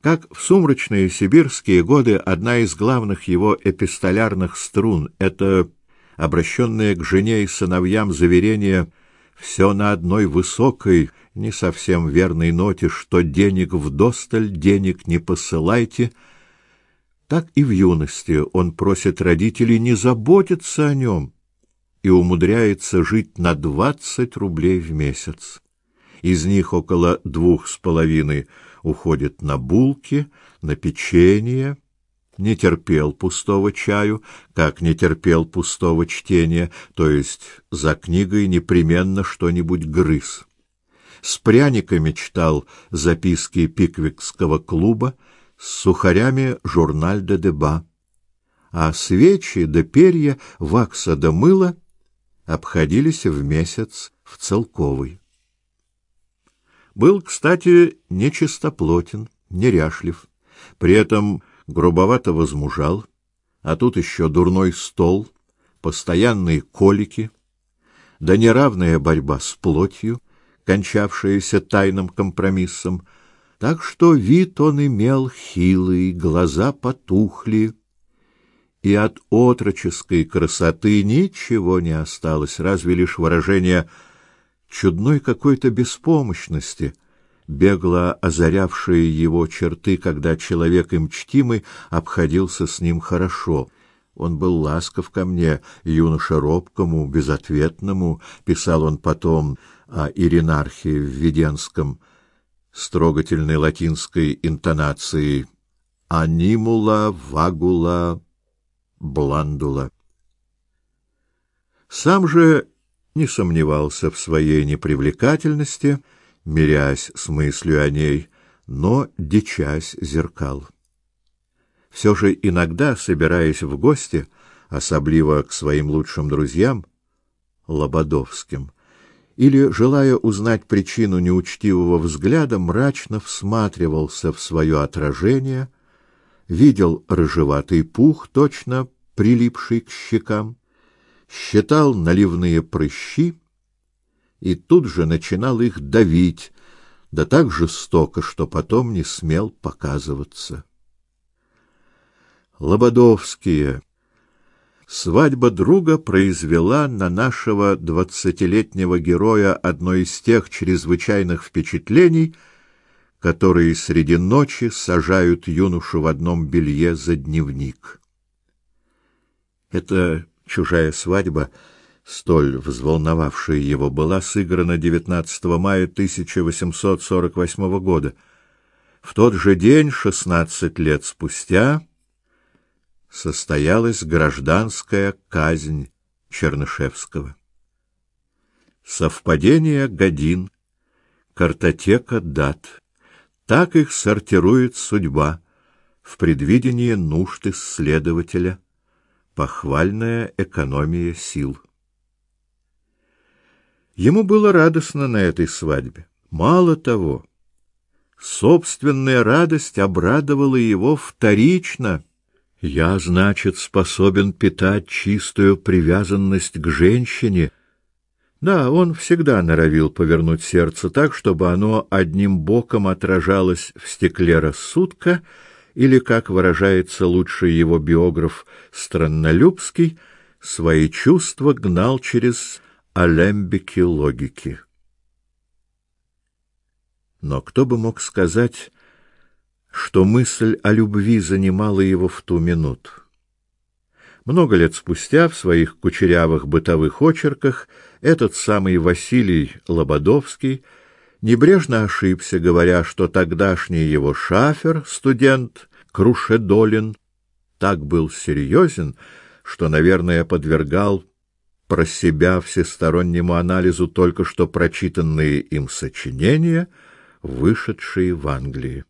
Как в сумрачные сибирские годы одна из главных его эпистолярных струн — это обращенное к жене и сыновьям заверение «все на одной высокой, не совсем верной ноте, что денег вдосталь, денег не посылайте», так и в юности он просит родителей не заботиться о нем и умудряется жить на двадцать рублей в месяц. Из них около двух с половиной — уходит на булки, на печенье, не терпел пустого чаю, как не терпел пустого чтения, то есть за книгой непременно что-нибудь грыз. С пряниками читал записки пиквикского клуба, с сухарями журналь де деба, а свечи да перья, вакса да мыла обходились в месяц в целковый. Был, кстати, нечистоплотен, неряшлив, при этом грубовато возмужал, а тут еще дурной стол, постоянные колики, да неравная борьба с плотью, кончавшаяся тайным компромиссом, так что вид он имел хилый, глаза потухли, и от отроческой красоты ничего не осталось, разве лишь выражение чудной какой-то беспомощности, бегло озарявшие его черты, когда человек им чтимый обходился с ним хорошо. Он был ласков ко мне, юноше робкому, безответному, писал он потом о Иринархе в Веденском, строгательной латинской интонацией «анимула вагула бландула». Сам же не сомневался в своей непривлекательности, мирясь с мыслью о ней, но дичась зеркал. Все же иногда, собираясь в гости, особливо к своим лучшим друзьям, Лободовским, или, желая узнать причину неучтивого взгляда, мрачно всматривался в свое отражение, видел рыжеватый пух, точно прилипший к щекам, считал наливные прыщи и тут же начинал их давить, да так жестоко, что потом не смел показываться. Лободовские. Свадьба друга произвела на нашего двадцатилетнего героя одно из тех чрезвычайных впечатлений, которые среди ночи сажают юношу в одном белье за дневник. Это Чужая свадьба, столь взволновавшая его, была сыграна 19 мая 1848 года. В тот же день, шестнадцать лет спустя, состоялась гражданская казнь Чернышевского. Совпадение годин, картотека дат. Так их сортирует судьба в предвидении нужд исследователя — Похвальная экономия сил. Ему было радостно на этой свадьбе. Мало того, собственная радость обрадовала его вторично. Я, значит, способен питать чистую привязанность к женщине. Да, он всегда норовил повернуть сердце так, чтобы оно одним боком отражалось в стекле рассудка — или, как выражается лучший его биограф Страннолюбский, свои чувства гнал через алембики логики. Но кто бы мог сказать, что мысль о любви занимала его в ту минуту? Много лет спустя в своих кучерявых бытовых очерках этот самый Василий Лободовский небрежно ошибся, говоря, что тогдашний его шафер, студент Крушедолин, так был серьезен, что, наверное, подвергал про себя всестороннему анализу только что прочитанные им сочинения, вышедшие в Англии.